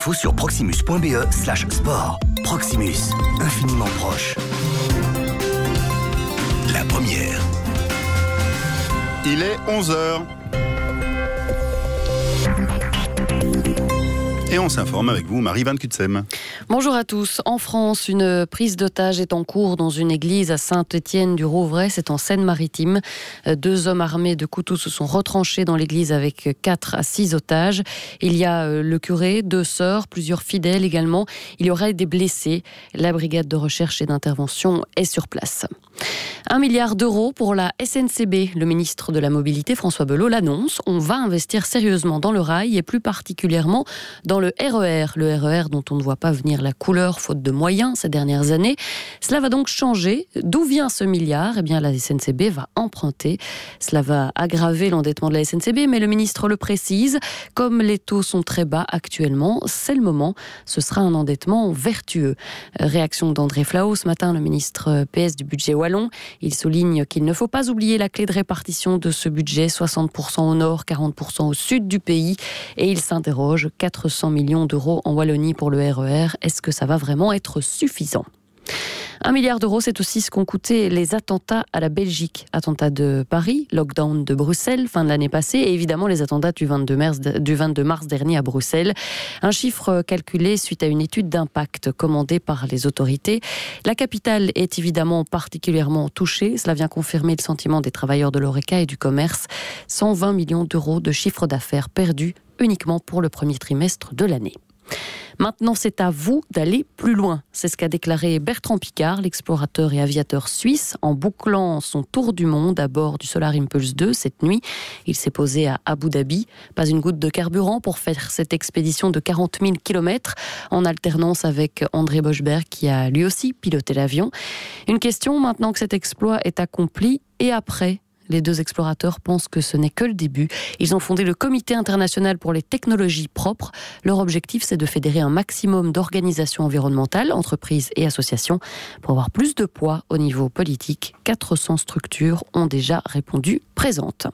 Faut sur proximus.be slash sport. Proximus, infiniment proche. La première. Il est 11h. Et on s'informe avec vous, Marie Van Kutsem. Bonjour à tous. En France, une prise d'otage est en cours dans une église à Saint-Étienne du Rouvray, c'est en Seine-Maritime. Deux hommes armés de couteaux se sont retranchés dans l'église avec quatre à six otages. Il y a euh, le curé, deux sœurs, plusieurs fidèles également. Il y aurait des blessés. La brigade de recherche et d'intervention est sur place. Un milliard d'euros pour la SNCB. Le ministre de la Mobilité, François Belot, l'annonce. On va investir sérieusement dans le rail et plus particulièrement dans le RER. Le RER dont on ne voit pas venir la couleur faute de moyens ces dernières années. Cela va donc changer. D'où vient ce milliard? Eh bien, la SNCB va emprunter. Cela va aggraver l'endettement de la SNCB, mais le ministre le précise. Comme les taux sont très bas actuellement, c'est le moment. Ce sera un endettement vertueux. Réaction d'André Flao ce matin, le ministre PS du budget wallon. Il souligne qu'il ne faut pas oublier la clé de répartition de ce budget, 60% au nord, 40% au sud du pays. Et il s'interroge, 400 millions d'euros en Wallonie pour le RER, est-ce que ça va vraiment être suffisant? Un milliard d'euros, c'est aussi ce qu'ont coûté les attentats à la Belgique. Attentats de Paris, lockdown de Bruxelles, fin de l'année passée, et évidemment les attentats du 22 mars, du 22 mars dernier à Bruxelles. Un chiffre calculé suite à une étude d'impact commandée par les autorités. La capitale est évidemment particulièrement touchée. Cela vient confirmer le sentiment des travailleurs de l'ORECA et du commerce. 120 millions d'euros de chiffre d'affaires perdus uniquement pour le premier trimestre de l'année. Maintenant, c'est à vous d'aller plus loin. C'est ce qu'a déclaré Bertrand Picard, l'explorateur et aviateur suisse, en bouclant son tour du monde à bord du Solar Impulse 2 cette nuit. Il s'est posé à Abu Dhabi. Pas une goutte de carburant pour faire cette expédition de 40 000 km en alternance avec André Boschberg qui a lui aussi piloté l'avion. Une question maintenant que cet exploit est accompli et après les deux explorateurs pensent que ce n'est que le début. Ils ont fondé le Comité international pour les technologies propres. Leur objectif, c'est de fédérer un maximum d'organisations environnementales, entreprises et associations pour avoir plus de poids au niveau politique. 400 structures ont déjà répondu présentes.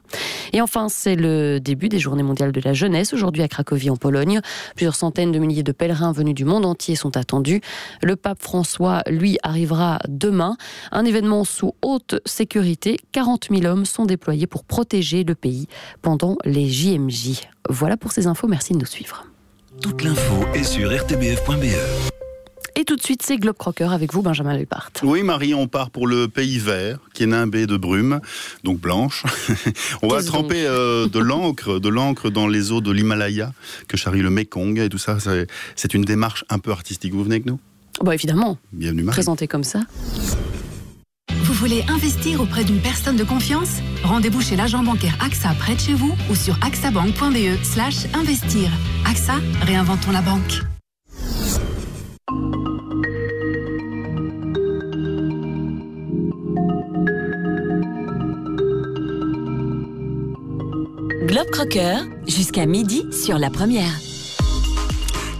Et enfin, c'est le début des Journées mondiales de la jeunesse, aujourd'hui à Cracovie en Pologne. Plusieurs centaines de milliers de pèlerins venus du monde entier sont attendus. Le pape François, lui, arrivera demain. Un événement sous haute sécurité. 40 000 hommes sont déployés pour protéger le pays pendant les JMJ. Voilà pour ces infos, merci de nous suivre. Toute l'info est sur rtbf.be. Et tout de suite, c'est Globe Crocker avec vous, Benjamin Lepart. Oui, Marie, on part pour le pays vert, qui est nimbé de brume, donc blanche. on va tremper euh, de l'encre, de l'encre dans les eaux de l'Himalaya, que charrie le Mekong et tout ça. C'est une démarche un peu artistique. Vous venez avec nous? Bon, évidemment. Bienvenue, Marie. Présenté comme ça. Voulez investir auprès d'une personne de confiance Rendez-vous chez l'agent bancaire AXA près de chez vous ou sur axabank.be slash investir. AXA, réinventons la banque. Globe Crocker, jusqu'à midi sur la première.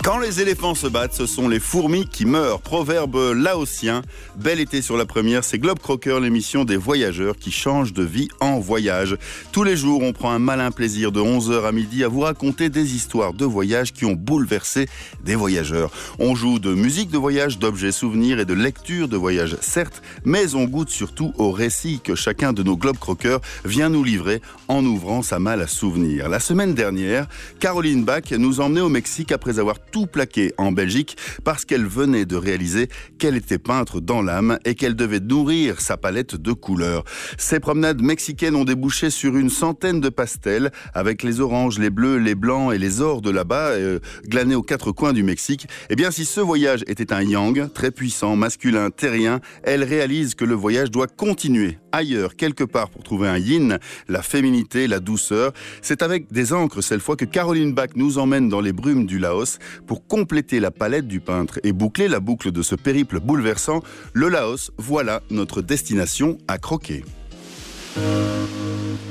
Quand les éléphants se battent, ce sont les fourmis qui meurent. Proverbe laotien. Bel été sur la première, c'est Globe Crocker, l'émission des voyageurs qui changent de vie en voyage. Tous les jours, on prend un malin plaisir de 11h à midi à vous raconter des histoires de voyage qui ont bouleversé des voyageurs. On joue de musique de voyage, d'objets souvenirs et de lecture de voyage, certes, mais on goûte surtout au récit que chacun de nos Globe Crockers vient nous livrer en ouvrant sa malle à souvenirs. La semaine dernière, Caroline Bach nous emmenait au Mexique après avoir tout plaqué en Belgique parce qu'elle venait de réaliser qu'elle était peintre dans l'âme et qu'elle devait nourrir sa palette de couleurs. Ces promenades mexicaines ont débouché sur une centaine de pastels avec les oranges, les bleus, les blancs et les ors de là-bas, euh, glanés aux quatre coins du Mexique. Eh bien, si ce voyage était un yang, très puissant, masculin, terrien, elle réalise que le voyage doit continuer ailleurs, quelque part, pour trouver un yin, la féminité, la douceur. C'est avec des encres, cette fois, que Caroline Bach nous emmène dans les brumes du Laos pour compléter la palette du peintre et boucler la boucle de ce périple bouleversant. Le Laos, voilà notre destination à croquer.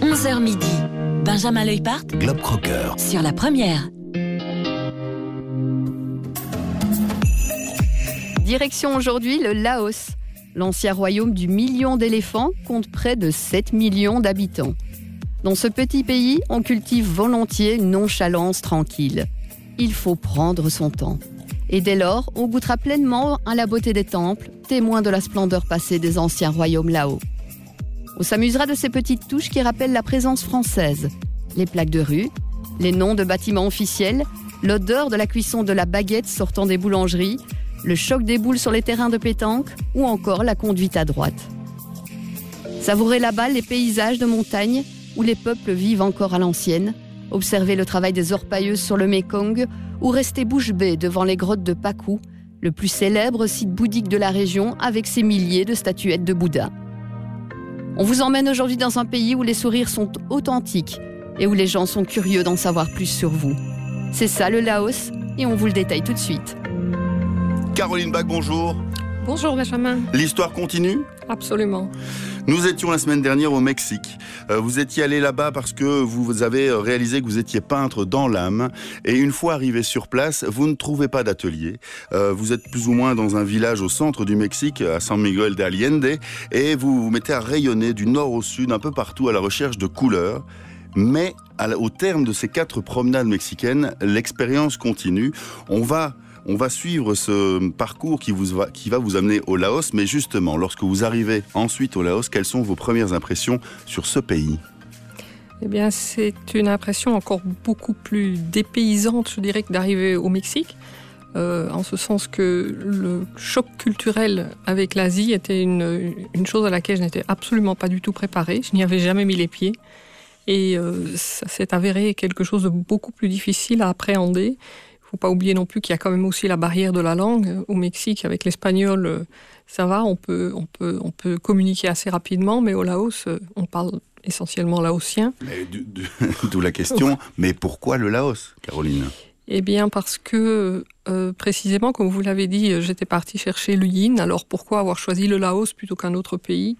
11h midi. Benjamin Leupart Globe Crocker. sur la première. Direction aujourd'hui le Laos. L'ancien royaume du million d'éléphants compte près de 7 millions d'habitants. Dans ce petit pays, on cultive volontiers une nonchalance tranquille. Il faut prendre son temps. Et dès lors, on goûtera pleinement à la beauté des temples, témoins de la splendeur passée des anciens royaumes là-haut. On s'amusera de ces petites touches qui rappellent la présence française. Les plaques de rue, les noms de bâtiments officiels, l'odeur de la cuisson de la baguette sortant des boulangeries, le choc des boules sur les terrains de pétanque ou encore la conduite à droite. Savourez là-bas les paysages de montagne où les peuples vivent encore à l'ancienne, observez le travail des orpailleuses sur le Mekong ou restez bouche bée devant les grottes de Pakou, le plus célèbre site bouddhique de la région avec ses milliers de statuettes de Bouddha. On vous emmène aujourd'hui dans un pays où les sourires sont authentiques et où les gens sont curieux d'en savoir plus sur vous. C'est ça le Laos et on vous le détaille tout de suite. Caroline Bach, bonjour. Bonjour Benjamin. L'histoire continue? Absolument. Nous étions la semaine dernière au Mexique. Euh, vous étiez allé là-bas parce que vous avez réalisé que vous étiez peintre dans l'âme. Et une fois arrivé sur place, vous ne trouvez pas d'atelier. Euh, vous êtes plus ou moins dans un village au centre du Mexique, à San Miguel de Allende, et vous vous mettez à rayonner du nord au sud, un peu partout, à la recherche de couleurs. Mais au terme de ces quatre promenades mexicaines, l'expérience continue. On va on va suivre ce parcours qui, va vous amener au Laos. Mais justement, lorsque vous arrivez ensuite au Laos, quelles sont vos premières impressions sur ce pays? Eh bien, c'est une impression encore beaucoup plus dépaysante, je dirais, que d'arriver au Mexique. Euh, en ce sens que le choc culturel avec l'Asie était une, chose à laquelle je n'étais absolument pas du tout préparée. Je n'y avais jamais mis les pieds. Et euh, ça s'est avéré quelque chose de beaucoup plus difficile à appréhender faut pas oublier non plus qu'il y a quand même aussi la barrière de la langue. Au Mexique, avec l'espagnol, euh, ça va, on peut, on, peut, on peut communiquer assez rapidement, mais au Laos, euh, on parle essentiellement laotien. D'où la question, mais pourquoi le Laos, Caroline? Eh bien, parce que euh, précisément, comme vous l'avez dit, j'étais partie chercher le yin. Alors pourquoi avoir choisi le Laos plutôt qu'un autre pays?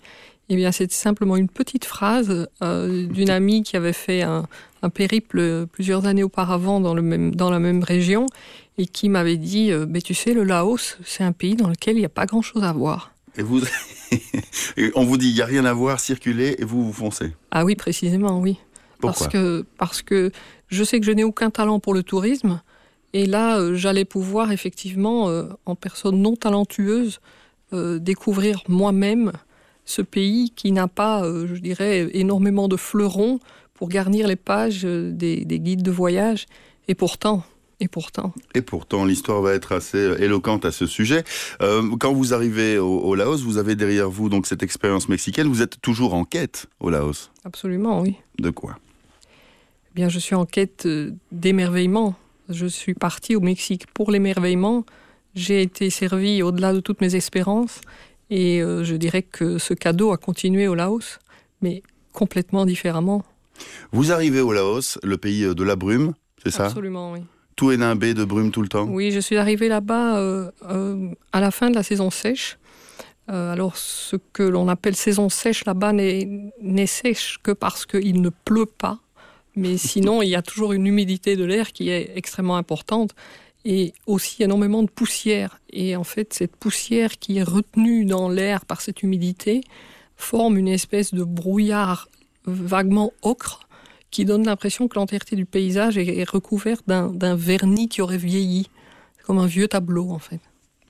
Eh bien, c'est simplement une petite phrase d'une amie qui avait fait un, un périple plusieurs années auparavant dans, le même, dans la même région et qui m'avait dit euh, Mais tu sais, le Laos, c'est un pays dans lequel il n'y a pas grand-chose à voir. Et vous, on vous dit il n'y a rien à voir, circuler, et vous, vous foncez Ah oui, précisément, oui. Pourquoi parce que, parce que je sais que je n'ai aucun talent pour le tourisme. Et là, euh, j'allais pouvoir effectivement, euh, en personne non talentueuse, découvrir moi-même ce pays qui n'a pas, je dirais, énormément de fleurons pour garnir les pages des, guides de voyage. Et pourtant, et pourtant. Et pourtant, l'histoire va être assez euh, éloquente à ce sujet. Euh, quand vous arrivez au, Laos, vous avez derrière vous donc cette expérience mexicaine. Vous êtes toujours en quête au Laos. Absolument, oui. De quoi? Eh Bien, je suis en quête euh, d'émerveillement. Je suis partie au Mexique pour l'émerveillement. J'ai été servi au-delà de toutes mes espérances. Et je dirais que ce cadeau a continué au Laos, mais complètement différemment. Vous arrivez au Laos, le pays de la brume, c'est ça? Absolument, oui. Tout est nimbé de brume tout le temps? Oui, je suis arrivée là-bas euh, euh, à la fin de la saison sèche. Euh, alors, ce que l'on appelle saison sèche là-bas n'est sèche que parce qu'il ne pleut pas. Mais sinon, il y a toujours une humidité de l'air qui est extrêmement importante et aussi énormément de poussière. Et en fait, cette poussière qui est retenue dans l'air par cette humidité forme une espèce de brouillard vaguement ocre qui donne l'impression que l'entièreté du paysage est recouverte d'un vernis qui aurait vieilli, comme un vieux tableau en fait.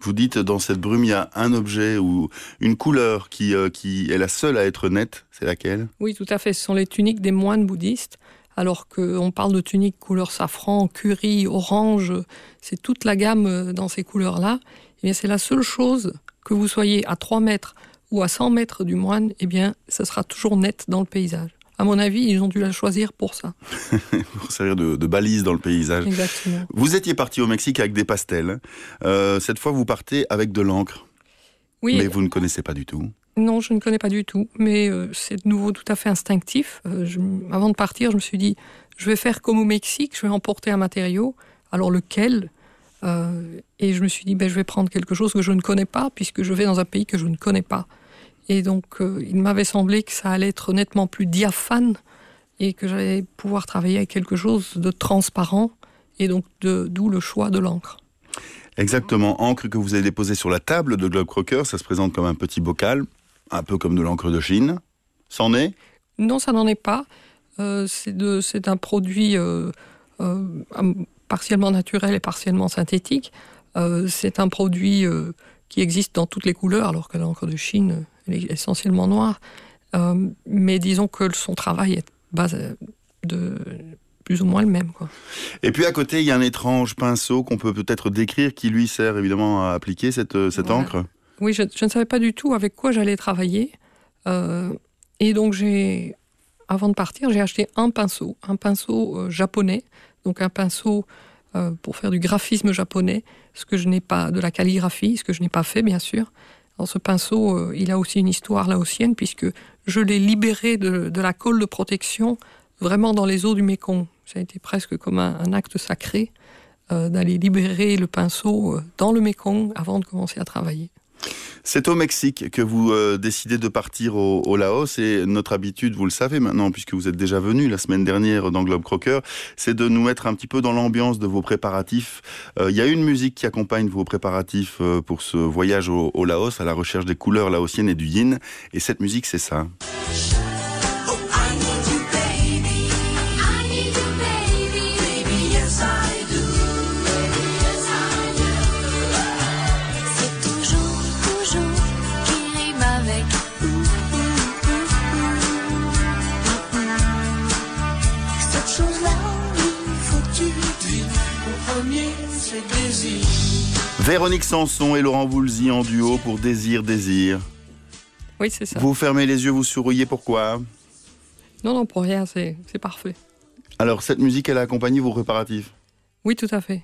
Vous dites dans cette brume, il y a un objet ou une couleur qui, euh, qui est la seule à être nette, c'est laquelle? Oui, tout à fait, ce sont les tuniques des moines bouddhistes. Alors qu'on parle de tuniques couleur safran, curry, orange, c'est toute la gamme euh, dans ces couleurs-là. Eh c'est la seule chose que vous soyez à 3 mètres ou à 100 mètres du moine, eh bien, ça sera toujours net dans le paysage. À mon avis, ils ont dû la choisir pour ça. pour servir de, balise dans le paysage. Exactement. Vous étiez parti au Mexique avec des pastels. Euh, cette fois, vous partez avec de l'encre. Oui. Mais vous ne connaissez pas du tout. Non, je ne connais pas du tout. Mais euh, c'est de nouveau tout à fait instinctif. Euh, avant de partir, je me suis dit, je vais faire comme au Mexique, je vais emporter un matériau. Alors lequel? Et je me suis dit, ben, je vais prendre quelque chose que je ne connais pas, puisque je vais dans un pays que je ne connais pas. Et donc, euh, il m'avait semblé que ça allait être nettement plus diaphane et que j'allais pouvoir travailler avec quelque chose de transparent et donc d'où le choix de l'encre. Exactement, encre que vous avez déposée sur la table de Globe Crocker, ça se présente comme un petit bocal, un peu comme de l'encre de Chine. C'en est? Non, ça n'en est pas. Euh, c'est un produit euh, partiellement naturel et partiellement synthétique. c'est un produit qui existe dans toutes les couleurs, alors que l'encre de Chine est essentiellement noire. mais disons que son travail est base de plus ou moins le même. Quoi. Et puis à côté, il y a un étrange pinceau qu'on peut peut-être décrire qui lui sert évidemment à appliquer cette, cette encre. Oui, je, ne savais pas du tout avec quoi j'allais travailler. Euh, et donc j'ai, avant de partir, j'ai acheté un pinceau, un pinceau euh, japonais, donc un pinceau euh, pour faire du graphisme japonais, ce que je n'ai pas, de la calligraphie, ce que je n'ai pas fait bien sûr. Alors ce pinceau, il a aussi une histoire laotienne puisque je l'ai libéré de, la colle de protection vraiment dans les eaux du Mékong. Ça a été presque comme un, acte sacré d'aller libérer le pinceau dans le Mékong avant de commencer à travailler. C'est au Mexique que vous euh, décidez de partir au, Laos et notre habitude, vous le savez maintenant, puisque vous êtes déjà venu la semaine dernière dans Globe Crocker, c'est de nous mettre un petit peu dans l'ambiance de vos préparatifs. Il y a une musique qui accompagne vos préparatifs pour ce voyage au Laos à la recherche des couleurs laotiennes et du yin. Et cette musique, c'est ça. Véronique Sanson et Laurent Voulzy en duo pour Désir, Désir. Oui, c'est ça. Vous fermez les yeux, vous souriez, pourquoi? Non, non, pour rien, c'est parfait. Alors, cette musique, elle a accompagné vos préparatifs? Oui, tout à fait.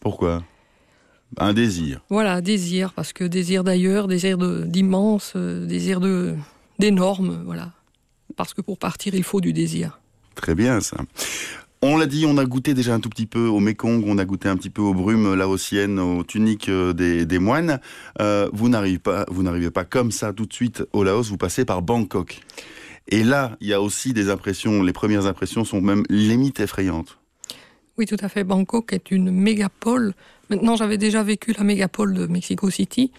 Pourquoi? Un désir. Voilà, désir, parce que désir d'ailleurs, désir d'immense, euh, désir d'énorme, voilà. Parce que pour partir, il faut du désir. Très bien, ça. On l'a dit, on a goûté déjà un tout petit peu au Mekong, on a goûté un petit peu aux brumes laotiennes, aux tuniques euh, des, moines. Euh, vous n'arrivez pas, pas comme ça tout de suite au Laos, vous passez par Bangkok. Et là, il y a aussi des impressions, les premières impressions sont même limite effrayantes. Oui, tout à fait. Bangkok est une mégapole. Maintenant, j'avais déjà vécu la mégapole de Mexico City,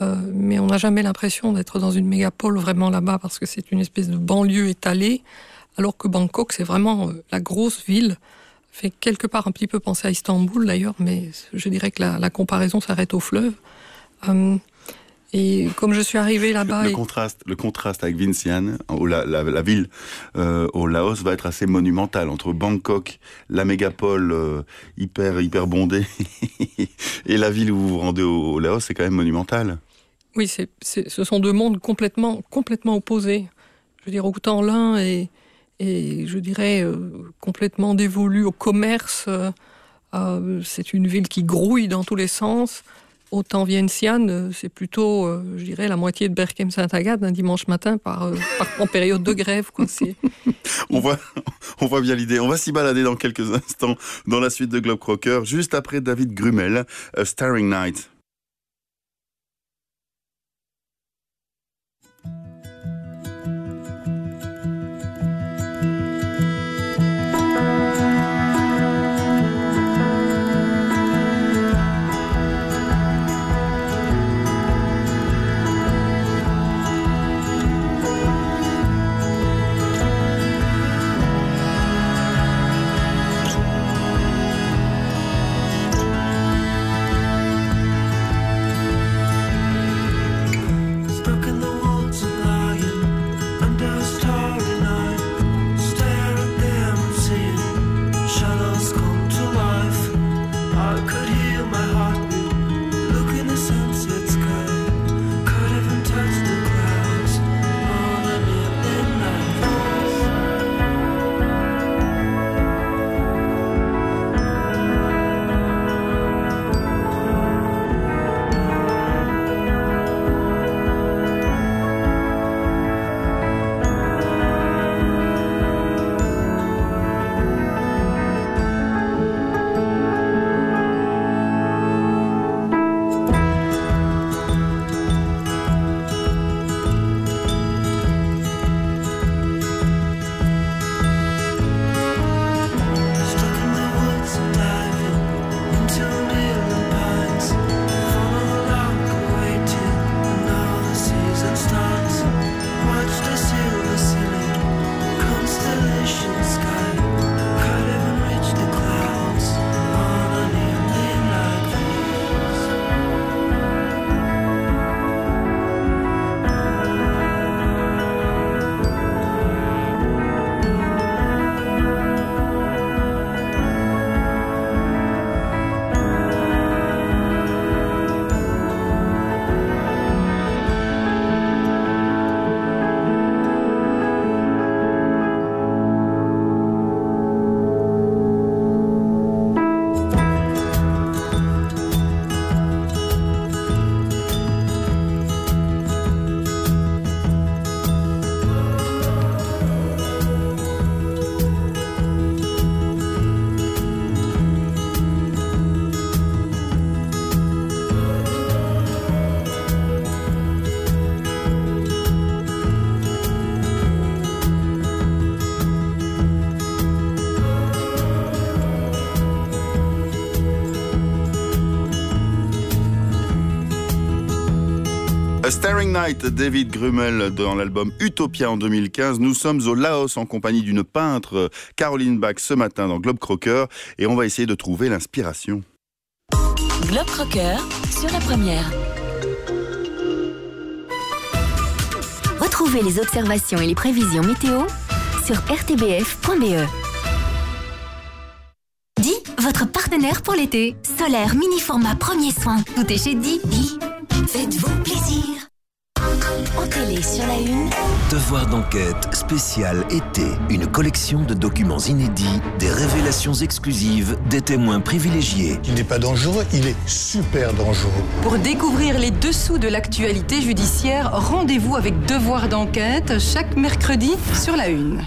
euh, mais on n'a jamais l'impression d'être dans une mégapole vraiment là-bas parce que c'est une espèce de banlieue étalée alors que Bangkok, c'est vraiment euh, la grosse ville. Fait quelque part un petit peu penser à Istanbul d'ailleurs, mais je dirais que la, comparaison s'arrête au fleuve. Euh, et comme je suis arrivé là-bas... Le, contraste, le contraste avec Vientiane, la, la, ville euh, au Laos, va être assez monumental. Entre Bangkok, la mégapole hyper, hyper bondée, et la ville où vous vous rendez au, Laos, c'est quand même monumental. Oui, c'est, ce sont deux mondes complètement, complètement opposés. Je veux dire, autant l'un est, et je dirais euh, complètement dévolue au commerce. Euh, euh, c'est une ville qui grouille dans tous les sens. Autant Vientiane, c'est plutôt, je dirais, la moitié de Berkem Saint-Agathe un dimanche matin par, en période de grève. On, voit, on voit bien l'idée. On va s'y balader dans quelques instants dans la suite de Globe Crocker, juste après David Grumel, Starring Night. Night, David Grummel dans l'album Utopia en 2015. Nous sommes au Laos en compagnie d'une peintre, Caroline Bach, ce matin dans Globe Crocker et on va essayer de trouver l'inspiration. Globe Crocker sur la première. Retrouvez les observations et les prévisions météo sur rtbf.be. Di, votre partenaire pour l'été. Solaire, mini format, premier soin. Tout est chez. Di, faites-vous plaisir. En télé sur la une. Devoir d'enquête spécial été. Une collection de documents inédits, des révélations exclusives, des témoins privilégiés. Il n'est pas dangereux, il est super dangereux. Pour découvrir les dessous de l'actualité judiciaire, rendez-vous avec Devoir d'enquête chaque mercredi sur la une.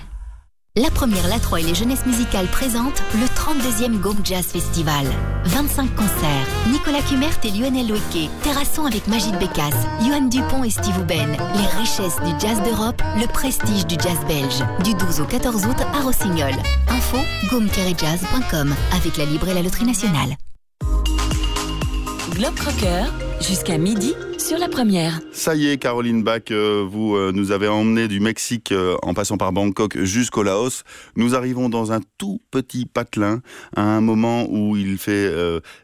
La première La 3 et les jeunesses musicales présentent le 32e Gom Jazz Festival. 25 concerts. Nicolas Kumert et Lionel Loueke. Terrasson avec Magid Bécasse, Johan Dupont et Steve Ouben. Les richesses du jazz d'Europe, le prestige du jazz belge. Du 12 au 14 août à Rossignol. Info gom-jazz.com avec la Libre et la Loterie Nationale. Globe Crocker jusqu'à midi sur la première. Ça y est, Caroline Bach, euh, vous euh, nous avez emmené du Mexique euh, en passant par Bangkok jusqu'au Laos. Nous arrivons dans un tout petit patelin à un moment où il fait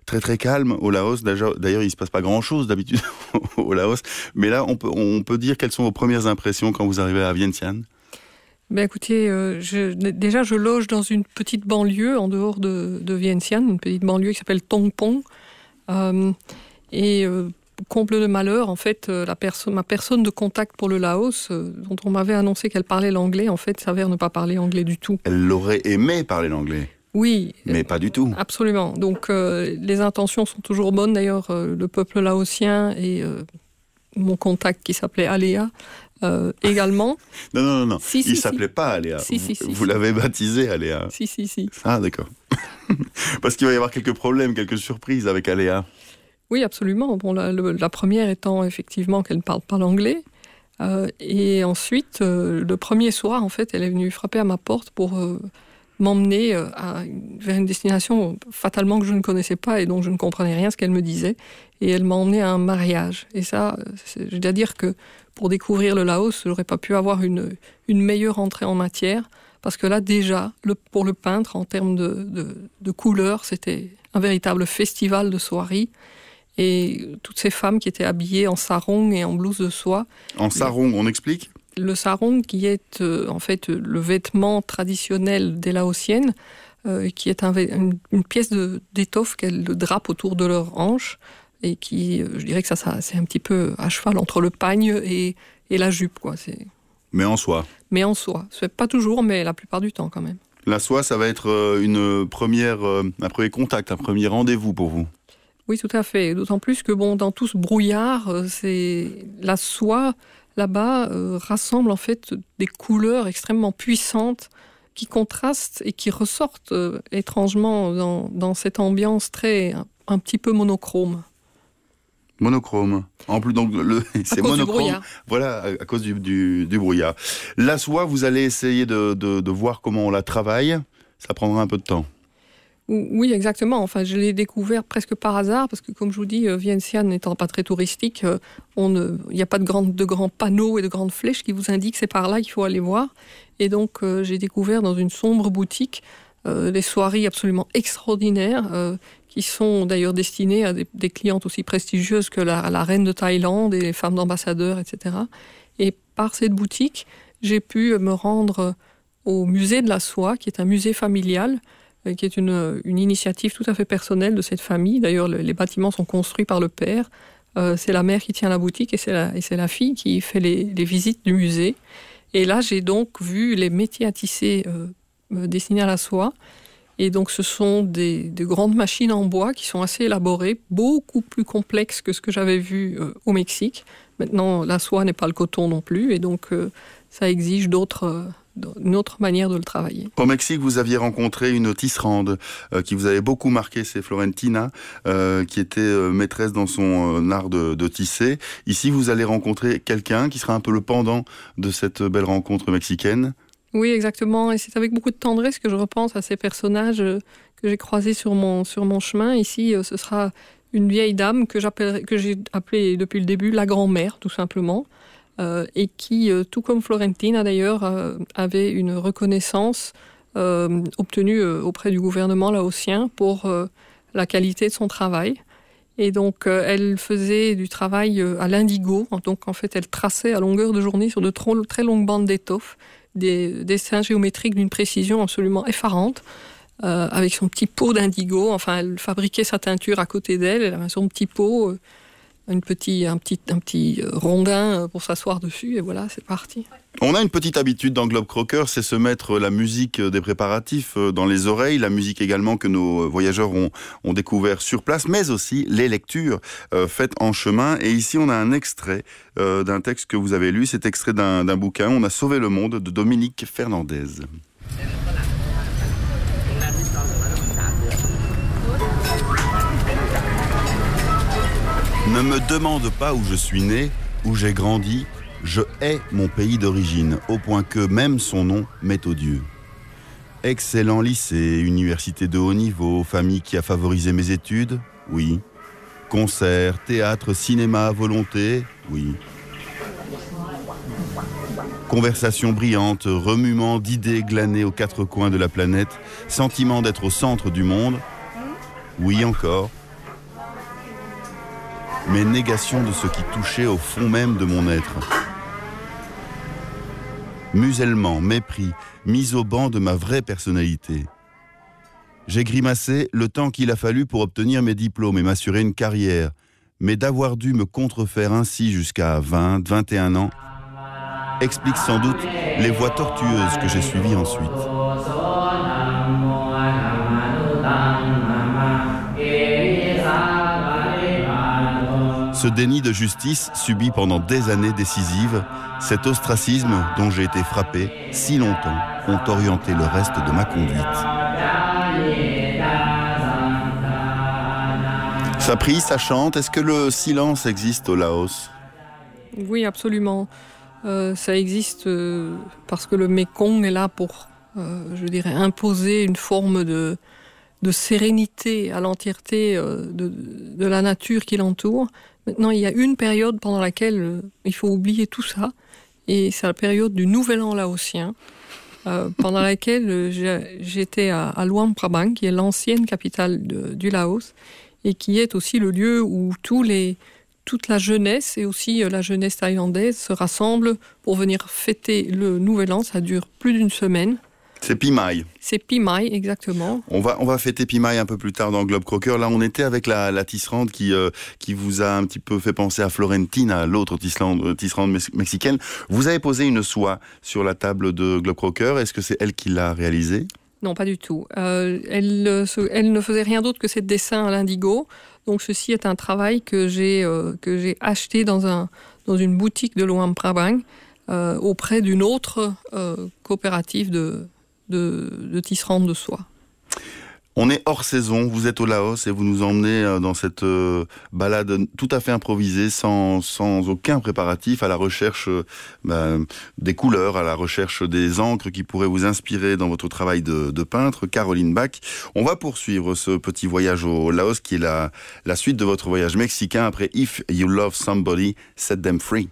très très calme au Laos. D'ailleurs, il se passe pas grand chose d'habitude au Laos, mais là, on peut on peut dire quelles sont vos premières impressions quand vous arrivez à Vientiane? Ben écoutez, je, déjà je loge dans une petite banlieue en dehors de, de Vientiane, une petite banlieue qui s'appelle Tongpong. Euh, et euh, comble de malheur, en fait, euh, la personne, ma personne de contact pour le Laos, dont on m'avait annoncé qu'elle parlait l'anglais, en fait, s'avère ne pas parler anglais du tout. Elle l'aurait aimé parler l'anglais. Oui. Mais pas du tout. Absolument. Donc les intentions sont toujours bonnes. D'ailleurs, le peuple laotien et mon contact qui s'appelait Aléa également. non, non, non, non. il s'appelait pas Aléa. vous, vous l'avez baptisé Aléa. Si, si, si. Ah, d'accord. Parce qu'il va y avoir quelques problèmes, quelques surprises avec Aléa. Oui, absolument. Bon, la, première étant effectivement qu'elle ne parle pas l'anglais. Euh, et ensuite, euh, le premier soir, en fait, elle est venue frapper à ma porte pour euh, m'emmener vers une destination fatalement que je ne connaissais pas et dont je ne comprenais rien ce qu'elle me disait. Et elle m'a emmené à un mariage. Et ça, je dois dire que pour découvrir le Laos, j'aurais pas pu avoir une, meilleure entrée en matière. Parce que là, déjà, pour le peintre, en termes de, de, couleurs, c'était un véritable festival de soirée. Et toutes ces femmes qui étaient habillées en sarong et en blouse de soie. En sarong, on explique Le sarong, qui est euh, en fait le vêtement traditionnel des Laotiennes, euh, qui est un, une, une, pièce d'étoffe qu'elles drapent autour de leurs hanches et qui, euh, je dirais que ça, ça c'est un petit peu à cheval entre le pagne et, et la jupe, quoi. C'est mais en soie. Mais en soie. Pas toujours, mais la plupart du temps quand même. La soie, ça va être une première, un premier contact, un premier rendez-vous pour vous. Oui, tout à fait. D'autant plus que bon, dans tout ce brouillard, euh, c'est la soie là-bas rassemble en fait des couleurs extrêmement puissantes qui contrastent et qui ressortent étrangement dans, dans, cette ambiance très un petit peu monochrome. Monochrome. En plus, donc c'est monochrome. Voilà, à, cause du, du, du, brouillard. La soie, vous allez essayer de, de, de, voir comment on la travaille. Ça prendra un peu de temps. Oui, exactement. Enfin, je l'ai découvert presque par hasard parce que, comme je vous dis, euh, Vientiane n'étant pas très touristique, euh, il n'y a pas de, grands panneaux et de grandes flèches qui vous indiquent c'est par là qu'il faut aller voir. Et donc, euh, j'ai découvert dans une sombre boutique des soirées absolument extraordinaires qui sont d'ailleurs destinées à des, clientes aussi prestigieuses que la, reine de Thaïlande et les femmes d'ambassadeurs, etc. Et par cette boutique, j'ai pu me rendre au musée de la soie, qui est un musée familial, qui est une, une initiative tout à fait personnelle de cette famille. D'ailleurs, les bâtiments sont construits par le père. Euh, c'est la mère qui tient la boutique et c'est la, et la fille qui fait les, les, visites du musée. Et là, j'ai donc vu les métiers à tisser euh, destinés à la soie et donc, ce sont des, des, grandes machines en bois qui sont assez élaborées, beaucoup plus complexes que ce que j'avais vu euh, au Mexique. Maintenant, la soie n'est pas le coton non plus, et donc euh, ça exige d'autres. Une autre manière de le travailler. Au Mexique, vous aviez rencontré une tisserande euh, qui vous avait beaucoup marqué, c'est Florentina, euh, qui était euh, maîtresse dans son art de, de, tisser. Ici, vous allez rencontrer quelqu'un qui sera un peu le pendant de cette belle rencontre mexicaine. Oui, exactement. Et c'est avec beaucoup de tendresse que je repense à ces personnages que j'ai croisés sur mon, sur mon chemin. Ici, ce sera une vieille dame que que j'ai appelée depuis le début la grand-mère, tout simplement, et qui, tout comme Florentina d'ailleurs, avait une reconnaissance obtenue auprès du gouvernement laotien pour la qualité de son travail. Et donc, euh, elle faisait du travail euh, à l'indigo. Donc, en fait, elle traçait à longueur de journée sur de très longues bandes d'étoffe des dessins géométriques d'une précision absolument effarante. Euh, avec son petit pot d'indigo. Enfin, elle fabriquait sa teinture à côté d'elle. Son petit pot, une un petit, un petit rondin pour s'asseoir dessus. Et voilà, c'est parti. On a une petite habitude dans Globe Crocker, c'est se mettre la musique des préparatifs euh, dans les oreilles, la musique également que nos voyageurs ont, découvert sur place, mais aussi les lectures euh, faites en chemin. Et ici, on a un extrait euh, d'un texte que vous avez lu, c'est extrait d'un bouquin, On a sauvé le monde, de Dominique Fernandez. Ne me demande pas où je suis né, où j'ai grandi, je hais mon pays d'origine, au point que même son nom m'est odieux. Excellent lycée, université de haut niveau, famille qui a favorisé mes études, oui. Concerts, théâtre, cinéma volonté, oui. Conversation brillante, remuement d'idées glanées aux quatre coins de la planète, sentiment d'être au centre du monde, oui encore. Mais négation de ce qui touchait au fond même de mon être musellement, mépris, mise au banc de ma vraie personnalité. J'ai grimacé le temps qu'il a fallu pour obtenir mes diplômes et m'assurer une carrière, mais d'avoir dû me contrefaire ainsi jusqu'à 20, 21 ans, explique sans doute les voies tortueuses que j'ai suivies ensuite. Ce déni de justice subi pendant des années décisives, cet ostracisme dont j'ai été frappé si longtemps, ont orienté le reste de ma conduite. Ça prie, ça chante. Est-ce que le silence existe au Laos? Oui, absolument. Euh, ça existe euh, parce que le Mekong est là pour, euh, je dirais, imposer une forme de, sérénité à l'entièreté de, la nature qui l'entoure. Maintenant, il y a une période pendant laquelle euh, il faut oublier tout ça, et c'est la période du Nouvel An laotien, euh, pendant laquelle euh, j'étais à, Luang Prabang, qui est l'ancienne capitale du Laos, et qui est aussi le lieu où tous les, toute la jeunesse et aussi la jeunesse thaïlandaise se rassemblent pour venir fêter le Nouvel An. Ça dure plus d'une semaine. C'est Pimai. C'est Pimai, exactement. On va, on va fêter Pimai un peu plus tard dans Globe Crocker. Là, on était avec la, la tisserande qui, euh, qui vous a un petit peu fait penser à Florentine, à l'autre tisserande, euh, tisserande mexicaine. Vous avez posé une soie sur la table de Globe Crocker. Est-ce que c'est elle qui l'a réalisée? Non, pas du tout. Euh, elle, elle ne faisait rien d'autre que ses dessins à l'indigo. Donc, ceci est un travail que j'ai que j'ai acheté dans, un, dans une boutique de Luang Prabang. auprès d'une autre coopérative de, de, de de soie. On est hors saison, vous êtes au Laos et vous nous emmenez euh, dans cette euh, balade tout à fait improvisée, sans, sans aucun préparatif, à la recherche euh, bah, des couleurs, à la recherche des encres qui pourraient vous inspirer dans votre travail de, de, peintre. Caroline Bach, on va poursuivre ce petit voyage au Laos qui est la, la suite de votre voyage mexicain après If You Love Somebody, Set Them Free.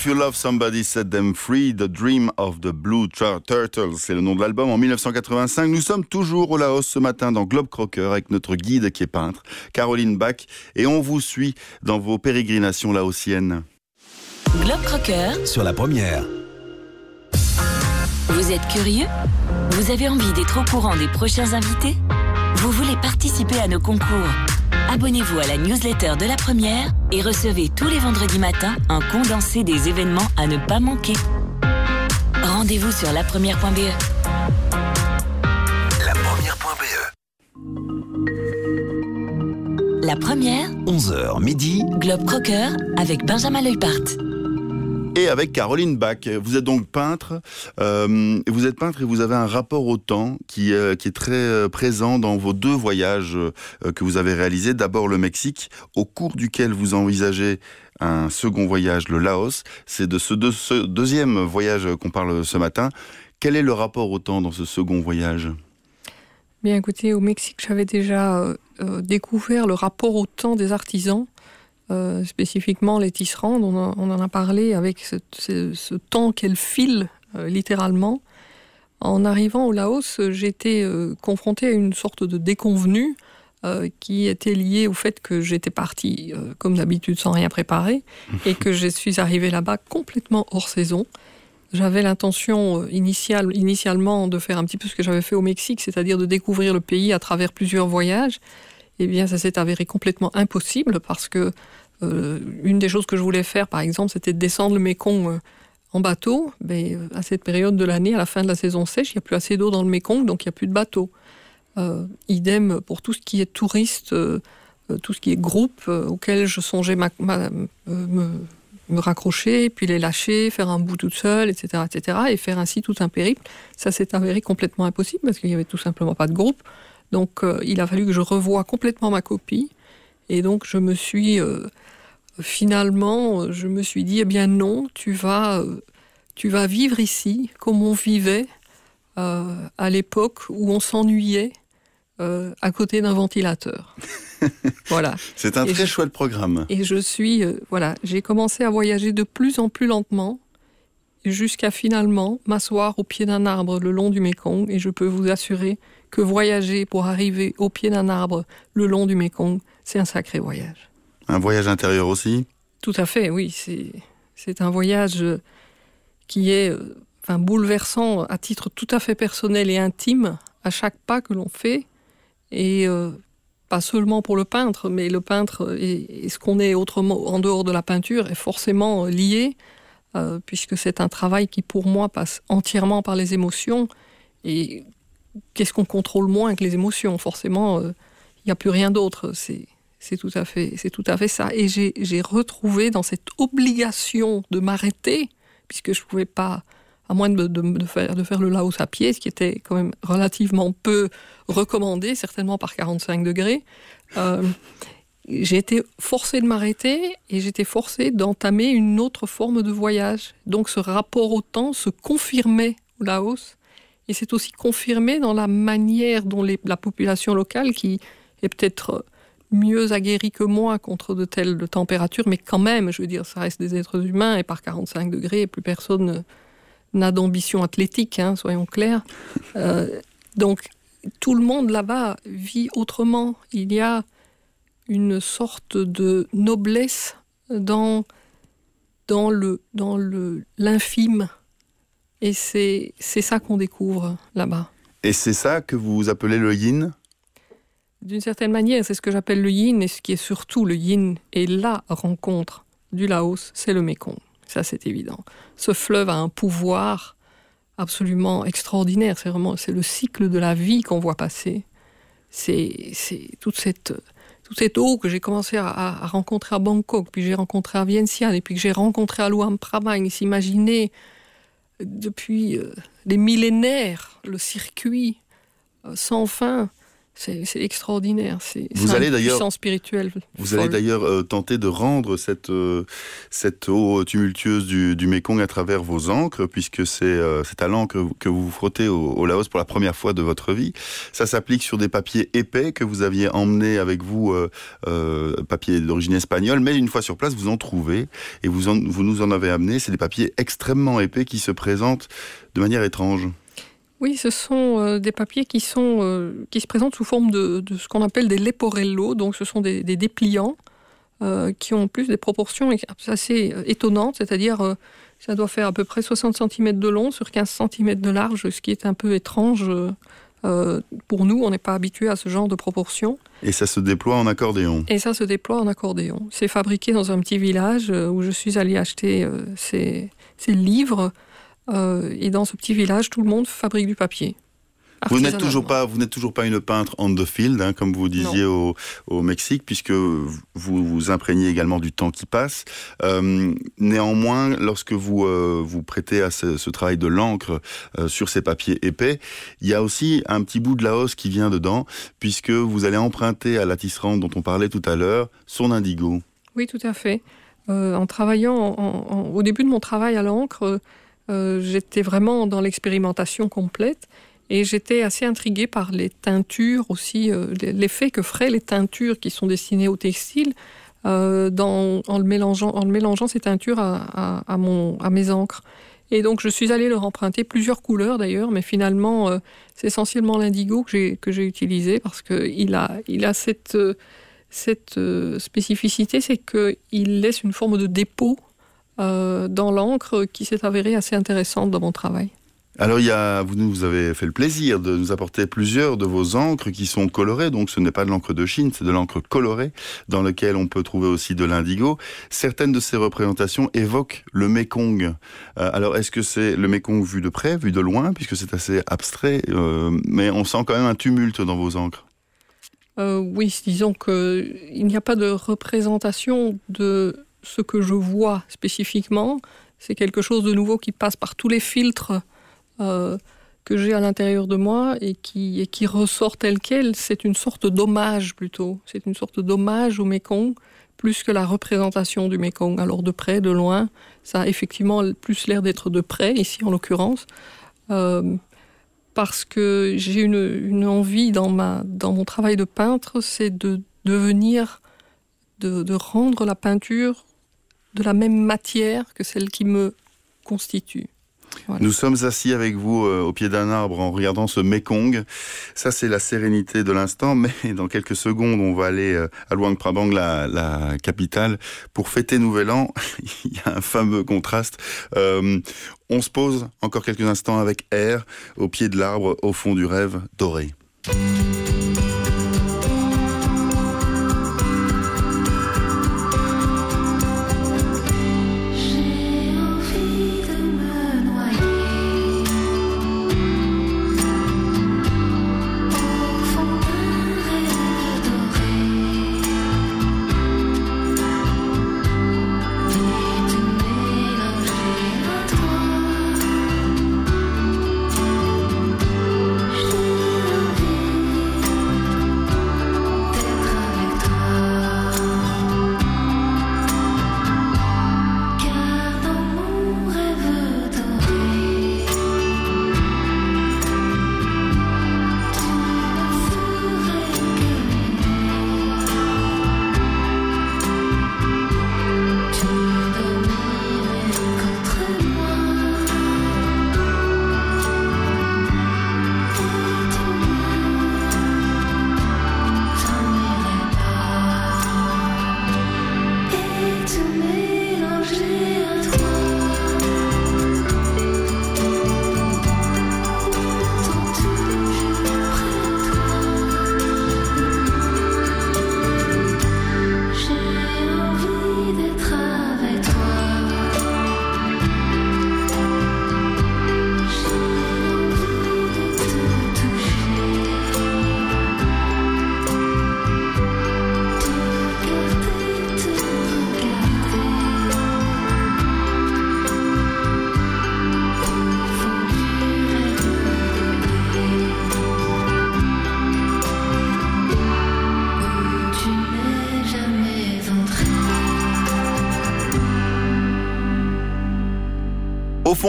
If You Love Somebody, Set Them Free, The Dream of the Blue Turtles, c'est le nom de l'album en 1985. Nous sommes toujours au Laos ce matin dans Globe Crocker avec notre guide qui est peintre, Caroline Bach, et on vous suit dans vos pérégrinations laotiennes. Globe Crocker sur la première. Vous êtes curieux? Vous avez envie d'être au courant des prochains invités? Vous voulez participer à nos concours? Abonnez-vous à la newsletter de la première et recevez tous les vendredis matins un condensé des événements à ne pas manquer. Rendez-vous sur lapremière.be. La première.be. La première 11h midi. Globe Crocker avec Benjamin Leupart et avec Caroline Bach. Vous êtes donc peintre, euh, vous êtes peintre et vous avez un rapport au temps qui, euh, est très euh, présent dans vos deux voyages que vous avez réalisés. D'abord le Mexique, au cours duquel vous envisagez un second voyage, le Laos. C'est de ce, ce deuxième voyage qu'on parle ce matin. Quel est le rapport au temps dans ce second voyage? Bien écoutez, au Mexique, j'avais déjà découvert le rapport au temps des artisans euh, spécifiquement les tisserands, on, on, en a parlé avec ce, temps qu'elles filent euh, littéralement. En arrivant au Laos, j'étais euh, confrontée à une sorte de déconvenue qui était liée au fait que j'étais partie, comme d'habitude, sans rien préparer, et que je suis arrivée là-bas complètement hors saison. J'avais l'intention initiale, initialement de faire un petit peu ce que j'avais fait au Mexique, c'est-à-dire de découvrir le pays à travers plusieurs voyages. Eh bien, ça s'est avéré complètement impossible parce que euh, une des choses que je voulais faire, par exemple, c'était de descendre le Mékong euh, en bateau. Mais euh, à cette période de l'année, à la fin de la saison sèche, il n'y a plus assez d'eau dans le Mékong, donc il n'y a plus de bateau. idem pour tout ce qui est touriste, tout ce qui est groupe auquel je songeais me, raccrocher, puis les lâcher, faire un bout toute seule, etc., etc., et faire ainsi tout un périple. Ça s'est avéré complètement impossible parce qu'il n'y avait tout simplement pas de groupe. Donc il a fallu que je revoie complètement ma copie. Et donc je me suis finalement, je me suis dit, eh bien non, tu vas, tu vas vivre ici comme on vivait euh, à l'époque où on s'ennuyait euh, à côté d'un ventilateur. voilà. C'est un très chouette programme. Et je suis, euh, voilà, j'ai commencé à voyager de plus en plus lentement jusqu'à finalement m'asseoir au pied d'un arbre le long du Mékong. Et je peux vous assurer que voyager pour arriver au pied d'un arbre le long du Mékong, c'est un sacré voyage. Un voyage intérieur aussi Tout à fait, oui. C'est un voyage qui est enfin, bouleversant à titre tout à fait personnel et intime à chaque pas que l'on fait. Et euh, pas seulement pour le peintre, mais le peintre et, ce qu'on est autrement en dehors de la peinture est forcément lié, euh, puisque c'est un travail qui pour moi passe entièrement par les émotions. Et qu'est-ce qu'on contrôle moins que les émotions? Forcément, euh, il n'y a plus rien d'autre. C'est c'est tout à fait, c'est tout à fait ça. Et j'ai retrouvé dans cette obligation de m'arrêter, puisque je pouvais pas, à moins de, faire, le Laos à pied, ce qui était quand même relativement peu recommandé, certainement par 45 degrés. Euh, j'ai été forcée de m'arrêter et j'étais forcée d'entamer une autre forme de voyage. Donc ce rapport au temps se confirmait au Laos et c'est aussi confirmé dans la manière dont la population locale, qui est peut-être mieux aguerris que moi contre de telles températures, mais quand même, je veux dire, ça reste des êtres humains et par 45 degrés, plus personne n'a d'ambition athlétique, hein, soyons clairs. Euh, donc, tout le monde là-bas vit autrement. Il y a une sorte de noblesse dans, dans le dans le l'infime. Et c'est ça qu'on découvre là-bas. Et c'est ça que vous appelez le yin? D'une certaine manière, c'est ce que j'appelle le yin, et ce qui est surtout le yin et la rencontre du Laos, c'est le Mékong. Ça, c'est évident. Ce fleuve a un pouvoir absolument extraordinaire. C'est vraiment, c'est le cycle de la vie qu'on voit passer. C'est, toute cette, toute cette eau que j'ai commencé à, rencontrer à Bangkok, puis j'ai rencontré à Vientiane, et puis que j'ai rencontré à Luang Prabang. S'imaginer depuis euh, des millénaires le circuit euh, sans fin c'est extraordinaire. C'est vous allez d'ailleurs spirituel. Vous allez d'ailleurs euh, tenter de rendre cette euh, cette eau tumultueuse du, du Mekong à travers vos encres, puisque c'est euh, à l'encre que vous frottez au, Laos pour la première fois de votre vie. Ça s'applique sur des papiers épais que vous aviez emmenés avec vous, papiers d'origine espagnole, mais une fois sur place, vous en trouvez et vous vous nous en avez amené. C'est des papiers extrêmement épais qui se présentent de manière étrange. Oui, ce sont euh, des papiers qui, sont, euh, qui se présentent sous forme de, ce qu'on appelle des leporello, donc ce sont des, dépliants euh, qui ont plus des proportions assez étonnantes, c'est-à-dire ça doit faire à peu près 60 cm de long sur 15 cm de large, ce qui est un peu étrange. pour nous, on n'est pas habitué à ce genre de proportions. Et ça se déploie en accordéon. Et ça se déploie en accordéon. C'est fabriqué dans un petit village où je suis allée acheter ces, ces livres euh, et dans ce petit village, tout le monde fabrique du papier. Vous n'êtes toujours pas, vous n'êtes toujours pas une peintre on the field, hein, comme vous disiez au, Mexique, puisque vous vous imprégnez également du temps qui passe. Euh, néanmoins, lorsque vous euh, vous prêtez à ce, travail de l'encre sur ces papiers épais, il y a aussi un petit bout de la hausse qui vient dedans, puisque vous allez emprunter à la tisserande dont on parlait tout à l'heure son indigo. Oui, tout à fait. en travaillant, au début de mon travail à l'encre, euh, j'étais vraiment dans l'expérimentation complète et j'étais assez intriguée par les teintures aussi, euh, l'effet que feraient les teintures qui sont destinées au textile euh, en, le mélangeant, en le mélangeant ces teintures à, mon, à mes encres. Et donc je suis allée leur emprunter plusieurs couleurs d'ailleurs, mais finalement c'est essentiellement l'indigo que j'ai utilisé parce qu'il a, il a cette, cette spécificité, c'est qu'il laisse une forme de dépôt euh, dans l'encre qui s'est avérée assez intéressante dans mon travail. Alors, il y a, vous nous avez fait le plaisir de nous apporter plusieurs de vos encres qui sont colorées. Donc, ce n'est pas de l'encre de Chine, c'est de l'encre colorée, dans laquelle on peut trouver aussi de l'indigo. Certaines de ces représentations évoquent le Mekong. Euh, alors, est-ce que c'est le Mekong vu de près, vu de loin, puisque c'est assez abstrait, euh, mais on sent quand même un tumulte dans vos encres? oui, disons qu'il n'y a pas de représentation de ce que je vois spécifiquement, c'est quelque chose de nouveau qui passe par tous les filtres euh, que j'ai à l'intérieur de moi et qui, et qui ressort tel quel. C'est une sorte d'hommage plutôt. C'est une sorte d'hommage au Mekong plus que la représentation du Mekong. Alors de près, de loin, ça a effectivement plus l'air d'être de près, ici en l'occurrence. Euh, parce que j'ai une, une, envie dans, ma, dans mon travail de peintre, c'est de devenir, de, de rendre la peinture de la même matière que celle qui me constitue. Nous sommes assis avec vous euh, au pied d'un arbre en regardant ce Mekong. Ça, c'est la sérénité de l'instant, mais dans quelques secondes, on va aller euh, à Luang Prabang, la, capitale, pour fêter Nouvel An. Il y a un fameux contraste. Euh, on se pose encore quelques instants avec Air au pied de l'arbre, au fond du rêve doré.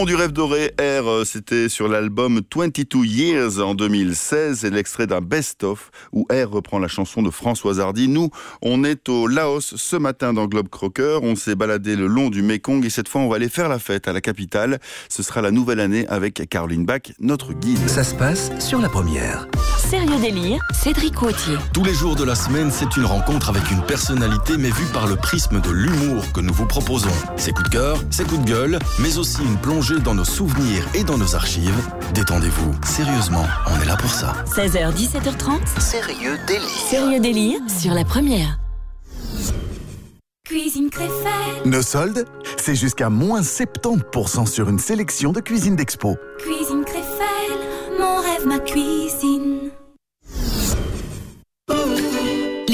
Du rêve doré, R, euh, c'était sur l'album 22 Years en 2016 et l'extrait d'un best-of où R reprend la chanson de Françoise Hardy. Nous, on est au Laos ce matin dans Globe Crocker. On s'est baladé le long du Mekong et cette fois, on va aller faire la fête à la capitale. Ce sera la nouvelle année avec Caroline Bach, notre guide. Ça se passe sur la première. Sérieux délire, Cédric Wautier. Tous les jours de la semaine, c'est une rencontre avec une personnalité, mais vue par le prisme de l'humour que nous vous proposons. Ses coups de cœur, ses coups de gueule, mais aussi une plongée dans nos souvenirs et dans nos archives. Détendez-vous, sérieusement, on est là pour ça. 16h, 17h30. Sérieux délire. Sérieux délire sur la première. Cuisine Créfelle. Nos soldes, c'est jusqu'à moins 70% sur une sélection de cuisine d'expo. Cuisine Créfelle, mon rêve, ma cuisine.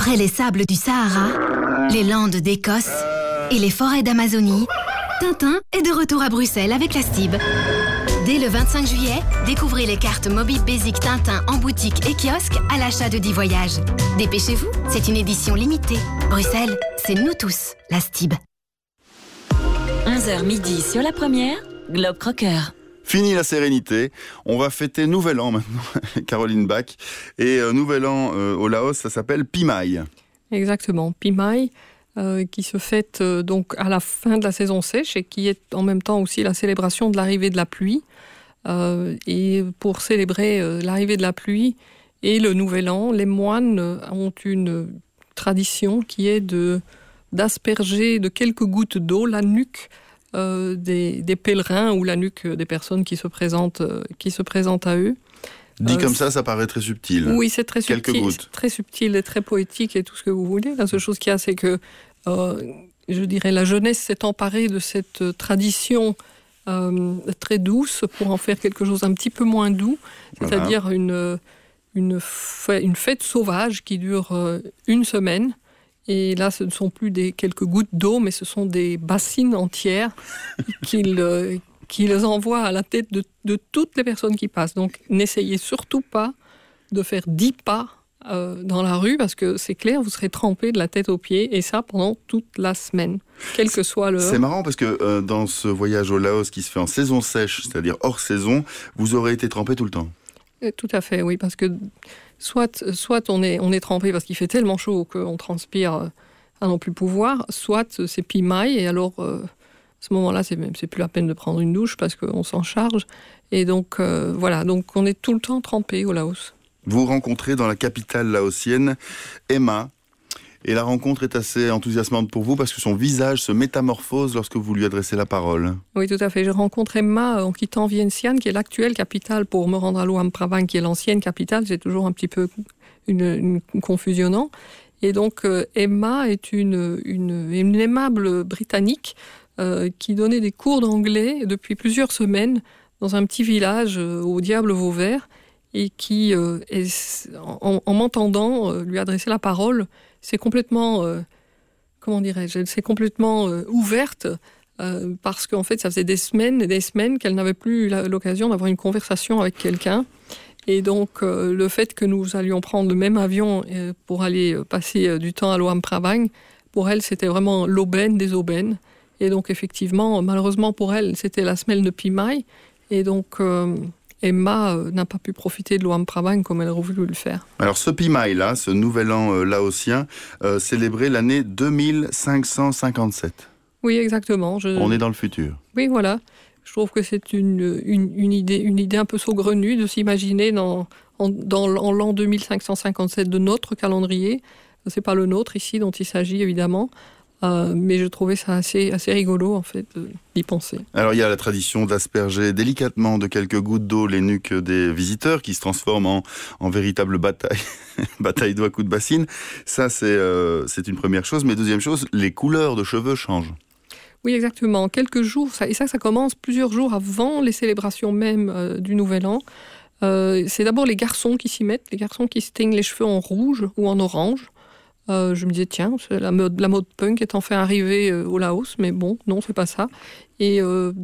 Après les sables du Sahara, les landes d'Écosse et les forêts d'Amazonie, Tintin est de retour à Bruxelles avec la STIB. Dès le 25 juillet, découvrez les cartes Mobile Basic Tintin en boutique et kiosque à l'achat de 10 voyages. Dépêchez-vous, c'est une édition limitée. Bruxelles, c'est nous tous, la STIB. 11h midi sur la première, Globe Crocker. Fini la sérénité, on va fêter Nouvel An maintenant, Caroline Bach. Et euh, Nouvel An euh, au Laos, ça s'appelle Pimai. Exactement, Pimai, euh, qui se fête euh, donc à la fin de la saison sèche et qui est en même temps aussi la célébration de l'arrivée de la pluie. Et pour célébrer l'arrivée de la pluie et le Nouvel An, les moines ont une tradition qui est de d'asperger de quelques gouttes d'eau la nuque euh, des, des pèlerins ou la nuque des personnes qui se présentent, euh, qui se présentent à eux. Dit Euh, comme ça, ça paraît très subtil. Oui, c'est très Quelques subtil, gouttes. très subtil et très poétique et tout ce que vous voulez. La seule chose qu'il y a, c'est que, je dirais, la jeunesse s'est emparée de cette tradition euh, très douce pour en faire quelque chose un petit peu moins doux, Voilà. c'est-à-dire une, une, fête, une fête sauvage qui dure une semaine. Et là, ce ne sont plus des quelques gouttes d'eau, mais ce sont des bassines entières qu'ils euh, qu'ils envoient à la tête de, de toutes les personnes qui passent. Donc, n'essayez surtout pas de faire 10 pas euh, dans la rue parce que c'est clair, vous serez trempé de la tête aux pieds et ça pendant toute la semaine, quelle que soit l'heure. C'est marrant parce que euh, dans ce voyage au Laos qui se fait en saison sèche, c'est-à-dire hors saison, vous aurez été trempé tout le temps. Euh, Tout à fait, oui, parce que soit, soit on, est, on est trempé parce qu'il fait tellement chaud qu'on transpire euh, à non plus pouvoir, soit euh, c'est pimaille et alors euh, à ce moment-là, c'est même plus la peine de prendre une douche parce qu'on s'en charge. Et donc voilà, donc on est tout le temps trempé au Laos. Vous rencontrez dans la capitale laotienne Emma. Et la rencontre est assez enthousiasmante pour vous parce que son visage se métamorphose lorsque vous lui adressez la parole. Oui, tout à fait. Je rencontre Emma en quittant Vientiane, qui est l'actuelle capitale, pour me rendre à Luang qui est l'ancienne capitale. C'est toujours un petit peu une, confusionnant. Et donc, euh, Emma est une, une, aimable Britannique euh, qui donnait des cours d'anglais depuis plusieurs semaines dans un petit village euh, au Diable Vauvert et qui, euh, en, en m'entendant euh, lui adresser la parole, c'est complètement, euh, comment dirais-je, s'est complètement ouverte parce qu'en fait, ça faisait des semaines et des semaines qu'elle n'avait plus l'occasion d'avoir une conversation avec quelqu'un. Et donc, le fait que nous allions prendre le même avion pour aller passer du temps à Luang Prabang, pour elle, c'était vraiment l'aubaine des aubaines. Et donc, effectivement, malheureusement pour elle, c'était la semaine de Pimai. Et donc, Emma euh, n'a pas pu profiter de Luang Prabang comme elle aurait voulu le faire. Alors ce Pimai là, ce nouvel an euh, laotien, euh, célébrait l'année 2557. Oui, exactement. Je... On est dans le futur. Oui, voilà. Je trouve que c'est une, une, une idée, une idée un peu saugrenue de s'imaginer dans, en, dans, l'an 2557 de notre calendrier. C'est pas le nôtre ici dont il s'agit évidemment, Euh, mais je trouvais ça assez, assez rigolo en fait d'y penser. Alors il y a la tradition d'asperger délicatement de quelques gouttes d'eau les nuques des visiteurs qui se transforment en, en véritable bataille, bataille doigt coup de bassine. Ça c'est euh, c'est une première chose, mais deuxième chose, les couleurs de cheveux changent. Oui, exactement. Quelques jours, ça, et ça, ça commence plusieurs jours avant les célébrations même euh, du Nouvel An. C'est d'abord les garçons qui s'y mettent, les garçons qui se teignent les cheveux en rouge ou en orange. Euh, je me disais, tiens, la mode, la mode punk est enfin arrivée au Laos, mais bon, non, c'est pas ça. Et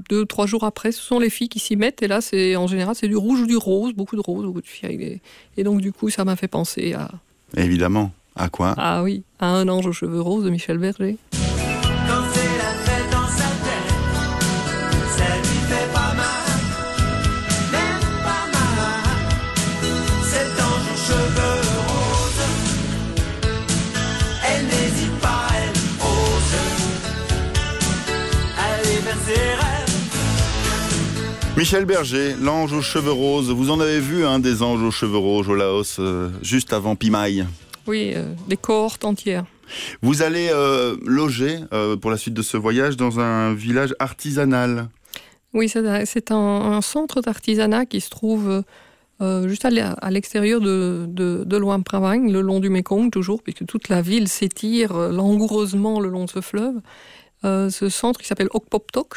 deux, trois jours après, ce sont les filles qui s'y mettent, et là, c'est en général, c'est du rouge ou du rose, beaucoup de rose, beaucoup de filles. Et donc, du coup, ça m'a fait penser à. Évidemment. À quoi? Ah oui, à Un ange aux cheveux roses de Michel Berger. Michel Berger, l'ange aux cheveux roses. Vous en avez vu un des anges aux cheveux roses au Laos, euh, juste avant Pimaï Oui, euh, des cohortes entières. Vous allez euh, loger pour la suite de ce voyage dans un village artisanal. Oui, c'est un, centre d'artisanat qui se trouve juste à l'extérieur de, de, de le long du Mekong toujours, puisque toute la ville s'étire langoureusement le long de ce fleuve. Ce centre qui s'appelle Okpoptok,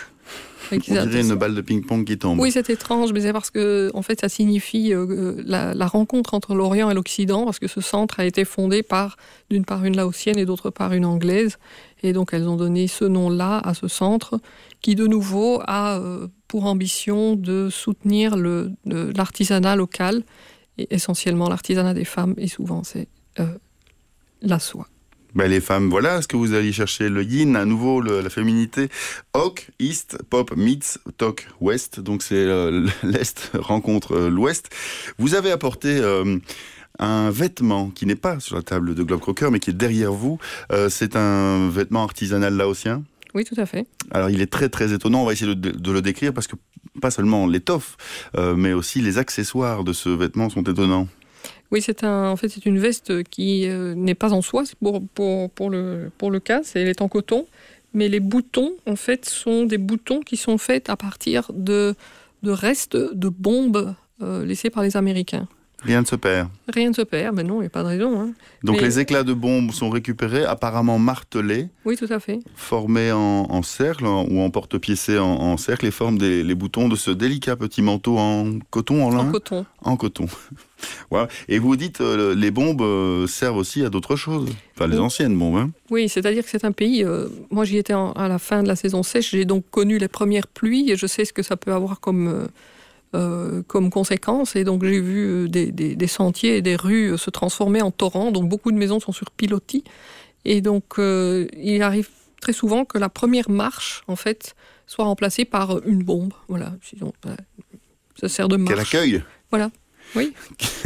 on dirait une balle de ping-pong qui tombe. Oui, c'est étrange, mais c'est parce que, en fait, ça signifie euh, la, rencontre entre l'Orient et l'Occident, parce que ce centre a été fondé par, d'une part, une laotienne et d'autre part, une anglaise. Et donc, elles ont donné ce nom-là à ce centre, qui, de nouveau, a euh, pour ambition de soutenir l'artisanat local, et essentiellement l'artisanat des femmes, et souvent, c'est euh, la soie. Ben, les femmes, voilà ce que vous allez chercher, le yin, à nouveau la féminité. Oc, East, Pop, Meets, Tok, West. Donc c'est euh, l'Est rencontre euh, l'Ouest. Vous avez apporté euh, un vêtement qui n'est pas sur la table de Globe Crocker, mais qui est derrière vous. c'est un vêtement artisanal laotien oui, tout à fait. Alors il est très très étonnant, on va essayer de, de le décrire parce que pas seulement l'étoffe, mais aussi les accessoires de ce vêtement sont étonnants. Oui, c'est un, en fait, c'est une veste qui euh, n'est pas en soie pour, le, pour le cas, elle est en coton, mais les boutons, en fait, sont des boutons qui sont faits à partir de, de restes de bombes euh, laissées par les Américains. Rien ne se perd. Rien ne se perd, mais non, il n'y a pas de raison. Hein. Donc les éclats de bombes sont récupérés, apparemment martelés. Oui, tout à fait. Formés en, cercle ou en porte-piécé en, cercle et forment des, les boutons de ce délicat petit manteau en coton, en lin En coton. En coton. voilà. Et vous dites, euh, les bombes euh, servent aussi à d'autres choses. Enfin, les anciennes bombes. Hein. Oui, c'est-à-dire que c'est un pays. Euh, moi, j'y étais à la fin de la saison sèche. J'ai donc connu les premières pluies et je sais ce que ça peut avoir comme euh, comme conséquence. Et donc j'ai vu euh, des, sentiers et des rues euh, se transformer en torrents. Donc beaucoup de maisons sont sur pilotis. Et donc il arrive très souvent que la première marche, en fait, soit remplacée par une bombe. Voilà, ça sert de marche. Quel accueil Voilà. Oui.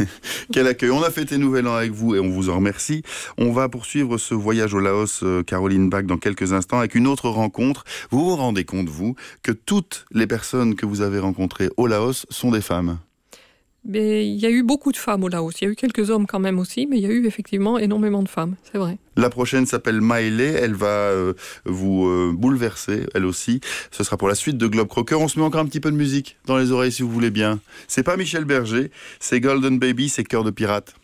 Quel accueil. On a fêté Nouvel An avec vous et on vous en remercie. On va poursuivre ce voyage au Laos, euh, Caroline Bach, dans quelques instants avec une autre rencontre. Vous vous rendez compte, vous, que toutes les personnes que vous avez rencontrées au Laos sont des femmes mais il y a eu beaucoup de femmes au Laos. Il y a eu quelques hommes quand même aussi, mais il y a eu effectivement énormément de femmes, c'est vrai. La prochaine s'appelle Maëlle, elle va euh, vous euh, bouleverser, elle aussi. Ce sera pour la suite de Globe Crocker. On se met encore un petit peu de musique dans les oreilles si vous voulez bien. C'est pas Michel Berger, c'est Golden Baby, c'est Cœur de Pirate.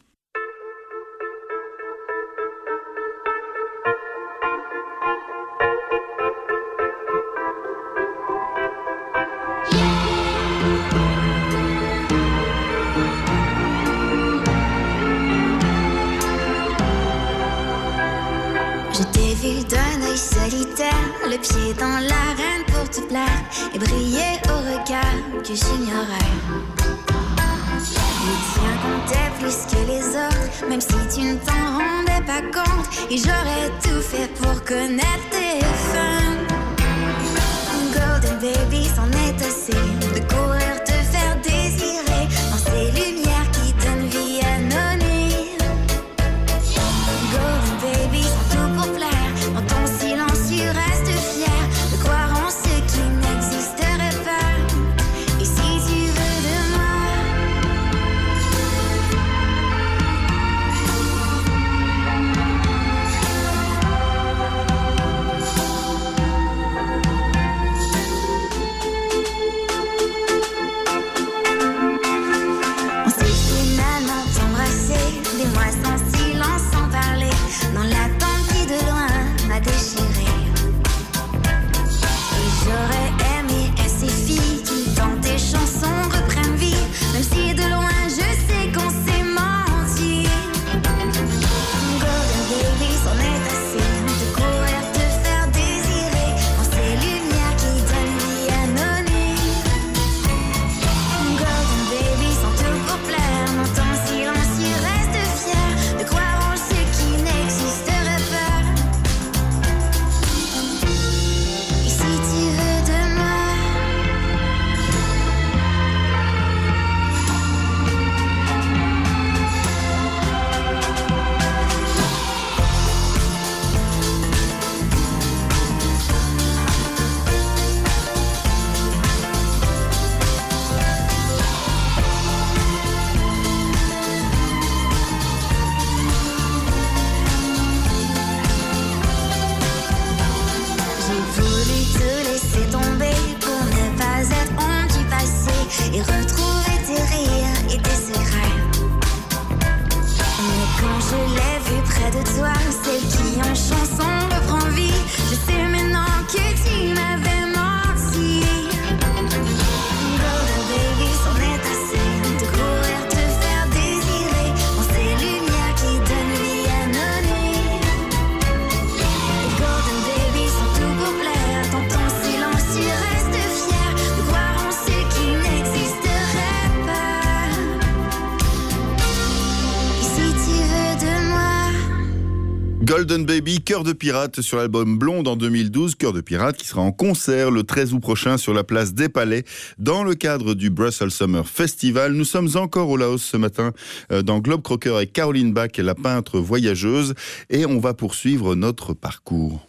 Golden Baby, Cœur de Pirate sur l'album Blonde en 2012. Cœur de Pirate qui sera en concert le 13 août prochain sur la place des Palais dans le cadre du Brussels Summer Festival. Nous sommes encore au Laos ce matin euh, dans Globe Crocker avec Caroline Bach, la peintre voyageuse, et on va poursuivre notre parcours.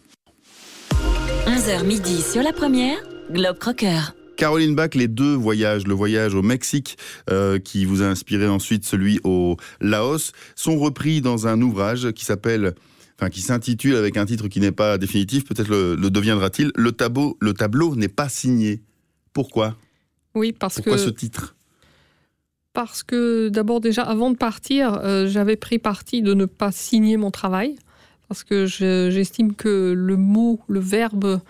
11h midi sur la première, Globe Crocker. Caroline Bach, les deux voyages, le voyage au Mexique euh, qui vous a inspiré ensuite celui au Laos, sont repris dans un ouvrage qui s'appelle Enfin, qui s'intitule avec un titre qui n'est pas définitif, peut-être le, deviendra-t-il. Le tableau, le tableau n'est pas signé. Pourquoi? Oui, parce Pourquoi que. ce titre? Parce que d'abord déjà avant de partir, euh, j'avais pris parti de ne pas signer mon travail parce que j'estime que le mot, le verbe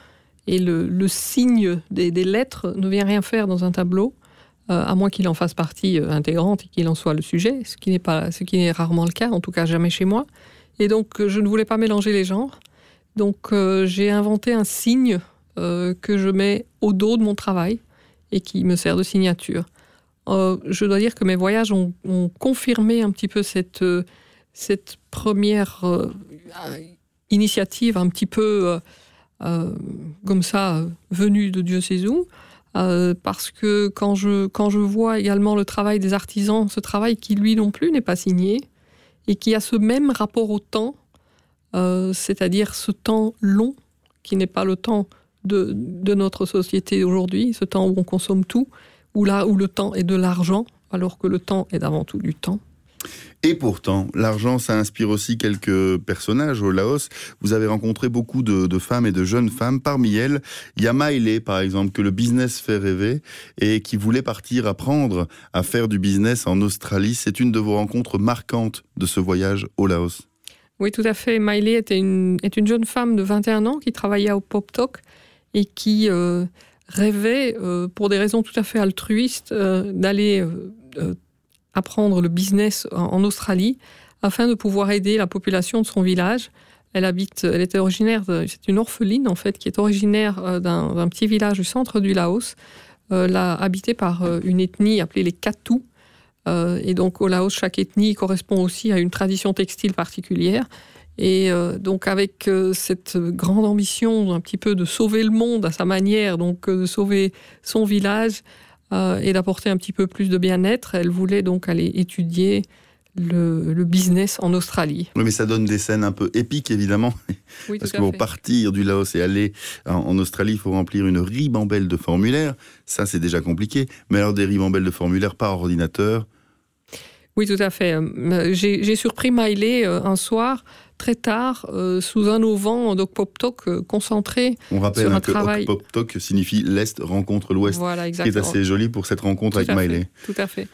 et le, signe des, lettres ne vient rien faire dans un tableau, euh, à moins qu'il en fasse partie euh, intégrante et qu'il en soit le sujet, ce qui n'est pas, ce qui est rarement le cas, en tout cas jamais chez moi. Et donc euh, je ne voulais pas mélanger les genres. Donc j'ai inventé un signe que je mets au dos de mon travail et qui me sert de signature. je dois dire que mes voyages ont, confirmé un petit peu cette, première initiative un petit peu euh, comme ça, euh, venu de Dieu sait où. Euh, parce que quand je, quand je vois également le travail des artisans, ce travail qui lui non plus n'est pas signé, et qui a ce même rapport au temps, c'est-à-dire ce temps long, qui n'est pas le temps de, de notre société aujourd'hui, ce temps où on consomme tout, où là où le temps est de l'argent, alors que le temps est avant tout du temps. Et pourtant, l'argent, ça inspire aussi quelques personnages au Laos. Vous avez rencontré beaucoup de, femmes et de jeunes femmes. Parmi elles, il y a Maïlé, par exemple, que le business fait rêver et qui voulait partir apprendre à faire du business en Australie. C'est une de vos rencontres marquantes de ce voyage au Laos. Oui, tout à fait. Maïlé était une, est une jeune femme de 21 ans qui travaillait au Pop Talk et qui euh, rêvait, euh, pour des raisons tout à fait altruistes, euh, d'aller apprendre le business en, Australie afin de pouvoir aider la population de son village. Elle habite, elle était originaire, c'est une orpheline en fait, qui est originaire euh, d'un petit village du centre du Laos, euh, là, habité par euh, une ethnie appelée les Katou. et donc au Laos, chaque ethnie correspond aussi à une tradition textile particulière. Et donc avec cette grande ambition un petit peu de sauver le monde à sa manière, donc de sauver son village, euh, et d'apporter un petit peu plus de bien-être. Elle voulait donc aller étudier le, business en Australie. Oui, mais ça donne des scènes un peu épiques, évidemment. Parce que pour partir du Laos et aller en, Australie, il faut remplir une ribambelle de formulaires. Ça, c'est déjà compliqué. Mais alors, des ribambelles de formulaires par ordinateur? Oui, tout à fait. Euh, j'ai surpris Miley euh, un soir très tard, euh, sous un auvent donc Pop Talk euh, concentré On rappelle sur un que travail. Pop Talk signifie l'Est rencontre l'Ouest, voilà, ce qui est assez joli pour cette rencontre avec Miley. Tout à fait.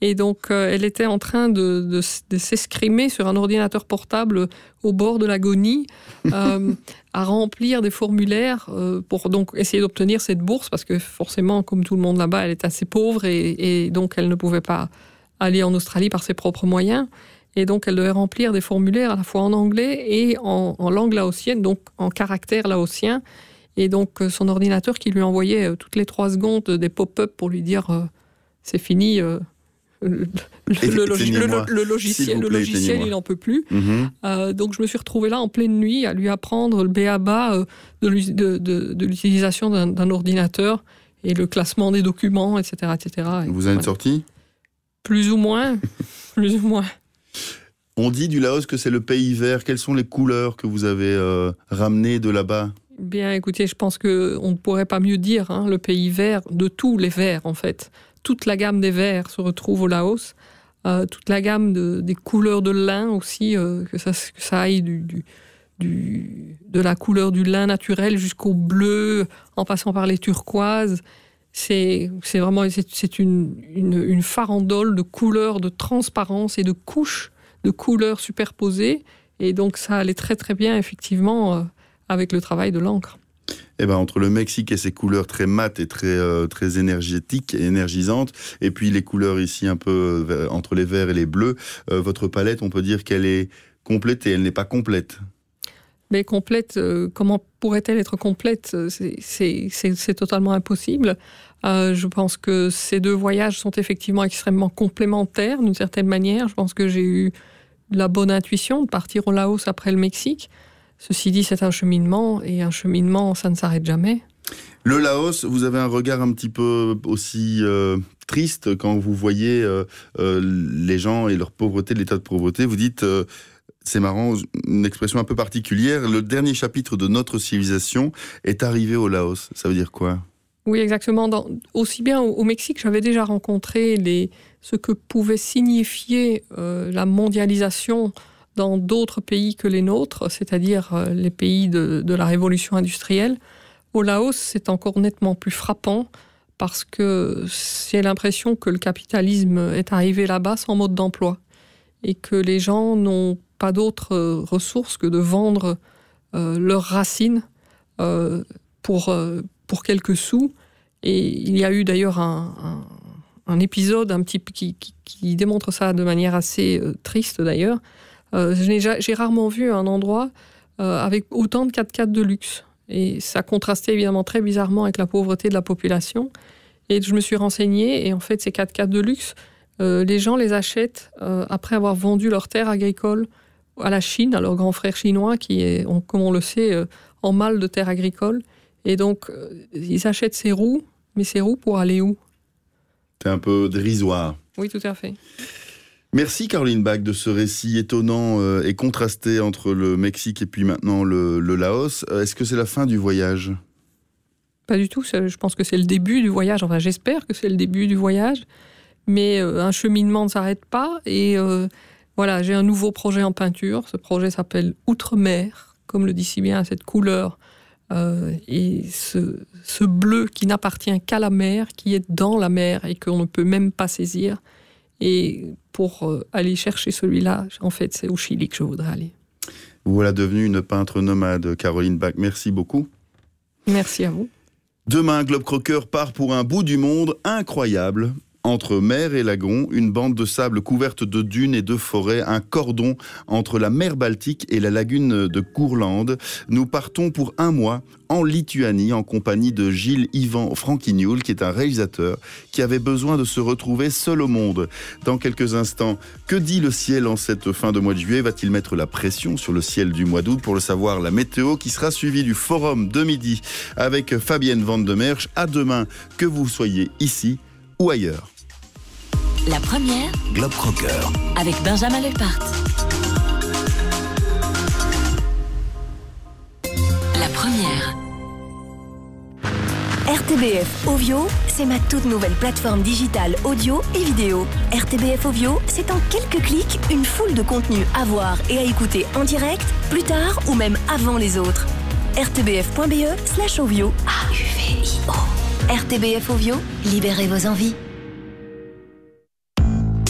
Et donc, euh, elle était en train de, de, s'escrimer sur un ordinateur portable au bord de l'agonie, à remplir des formulaires pour donc essayer d'obtenir cette bourse, parce que forcément, comme tout le monde là-bas, elle est assez pauvre et, et, donc elle ne pouvait pas aller en Australie par ses propres moyens. Et donc, elle devait remplir des formulaires à la fois en anglais et en, langue laotienne, donc en caractère laotien. Et donc, euh, son ordinateur qui lui envoyait euh, toutes les trois secondes des pop-up pour lui dire euh, c'est fini. le, logiciel, le logiciel il n'en peut plus. Mhm. donc, je me suis retrouvée là en pleine nuit à lui apprendre le béaba de, de, l'utilisation d'un ordinateur et le classement des documents, etc. etc. Vous en êtes sorti Plus ou moins. plus ou moins. On dit du Laos que c'est le pays vert. Quelles sont les couleurs que vous avez euh, ramenées de là-bas? Bien, écoutez, je pense que on ne pourrait pas mieux dire hein, le pays vert de tous les verts en fait. Toute la gamme des verts se retrouve au Laos. Euh, toute la gamme des couleurs de lin aussi, euh, que, ça, aille de la couleur du lin naturel jusqu'au bleu, en passant par les turquoises. C'est vraiment une, une farandole de couleurs, de transparence et de couches de couleurs superposées. Et donc ça allait très très bien effectivement euh, avec le travail de l'encre. Eh ben, entre le Mexique et ses couleurs très mates et très, euh, très énergétiques et énergisantes, et puis les couleurs ici un peu euh, entre les verts et les bleus, votre palette, on peut dire qu'elle est complète et elle n'est pas complète. Mais complète, comment pourrait-elle être complète? C'est totalement impossible. Je pense que ces deux voyages sont effectivement extrêmement complémentaires d'une certaine manière. Je pense que j'ai eu la bonne intuition de partir au Laos après le Mexique. Ceci dit, c'est un cheminement, et un cheminement, ça ne s'arrête jamais. Le Laos, vous avez un regard un petit peu aussi euh, triste quand vous voyez euh, euh, les gens et leur pauvreté, l'état de pauvreté. Vous dites, c'est marrant, une expression un peu particulière, le dernier chapitre de notre civilisation est arrivé au Laos. Ça veut dire quoi? Oui, exactement. Aussi bien au, Mexique, j'avais déjà rencontré ce que pouvait signifier la mondialisation dans d'autres pays que les nôtres, c'est-à-dire euh, les pays de, la révolution industrielle. Au Laos, c'est encore nettement plus frappant parce que j'ai l'impression que le capitalisme est arrivé là-bas sans mode d'emploi et que les gens n'ont pas d'autres euh, ressources que de vendre euh, leurs racines euh, pour, euh, pour quelques sous. Et il y a eu d'ailleurs un, épisode un petit qui, démontre ça de manière assez euh, triste d'ailleurs. Euh, J'ai rarement vu un endroit euh, avec autant de 4x4 de luxe. Et ça contrastait évidemment très bizarrement avec la pauvreté de la population. Et je me suis renseignée, et en fait, ces 4x4 de luxe, les gens les achètent après avoir vendu leurs terres agricoles à la Chine, à leur grand frère chinois, qui est, comme on le sait, en mal de terres agricoles. Et donc, euh, ils achètent ces roues, mais ces roues pour aller où? C'est un peu dérisoire. Oui, tout à fait. Merci Caroline Bach de ce récit étonnant euh, et contrasté entre le Mexique et puis maintenant le, le Laos. Euh, Est-ce que c'est la fin du voyage? Pas du tout. Je pense que c'est le début du voyage. Enfin, j'espère que c'est le début du voyage. Mais un cheminement ne s'arrête pas. Et euh, voilà, j'ai un nouveau projet en peinture. Ce projet s'appelle Outre-mer, comme le dit si bien cette couleur. Euh, et ce, ce bleu qui n'appartient qu'à la mer, qui est dans la mer et qu'on ne peut même pas saisir. Et pour euh, aller chercher celui-là, en fait, c'est au Chili que je voudrais aller. Voilà devenue une peintre nomade, Caroline Bach. Merci beaucoup. Merci à vous. Demain, Globe Crocker part pour un bout du monde incroyable. Entre mer et lagon, une bande de sable couverte de dunes et de forêts, un cordon entre la mer Baltique et la lagune de Courlande. Nous partons pour un mois en Lituanie en compagnie de Gilles Ivan Franquignoul, qui est un réalisateur qui avait besoin de se retrouver seul au monde. Dans quelques instants, que dit le ciel en cette fin de mois de juillet? Va-t-il mettre la pression sur le ciel du mois d'août? Pour le savoir, la météo qui sera suivie du forum de midi avec Fabienne Van de Merch. À demain, que vous soyez ici ou ailleurs. La première, Globe Crocker, avec Benjamin Lepart. La première. RTBF Ovio, c'est ma toute nouvelle plateforme digitale audio et vidéo. RTBF Ovio, c'est en quelques clics une foule de contenus à voir et à écouter en direct, plus tard ou même avant les autres. rtbf.be slash ovio. A-U-V-I-O. RTBF Ovio, libérez vos envies.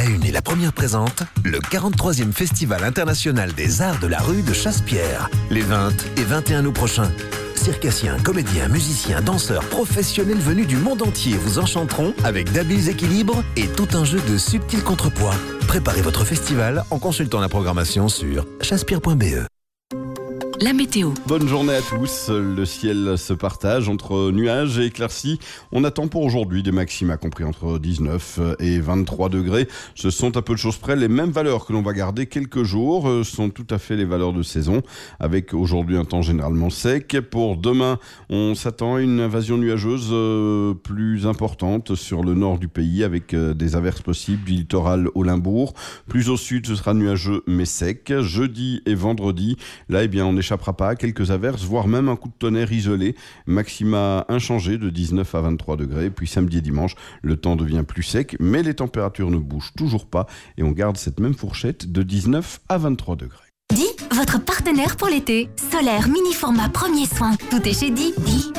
La Une est la première présente, le 43e Festival international des arts de la rue de Chasse-Pierre, les 20 et 21 août prochains. Circassiens, comédiens, musiciens, danseurs, professionnels venus du monde entier vous enchanteront avec d'habiles équilibres et tout un jeu de subtils contrepoids. Préparez votre festival en consultant la programmation sur chassepierre.be. La météo. Bonne journée à tous. Le ciel se partage entre nuages et éclaircies. On attend pour aujourd'hui des maxima compris entre 19 et 23 degrés. Ce sont à peu de choses près les mêmes valeurs que l'on va garder quelques jours. Ce sont tout à fait les valeurs de saison avec aujourd'hui un temps généralement sec. Pour demain, on s'attend à une invasion nuageuse euh, plus importante sur le nord du pays avec euh, des averses possibles du littoral au Limbourg. Plus au sud, ce sera nuageux mais sec. Jeudi et vendredi, là, eh bien, on est pas quelques averses, voire même un coup de tonnerre isolé. Maxima inchangé de 19 à 23 degrés. Puis samedi et dimanche, le temps devient plus sec, mais les températures ne bougent toujours pas et on garde cette même fourchette de 19 à 23 degrés. Di, votre partenaire pour l'été. Solaire, mini format, premier soin. Tout est chez Di. Di,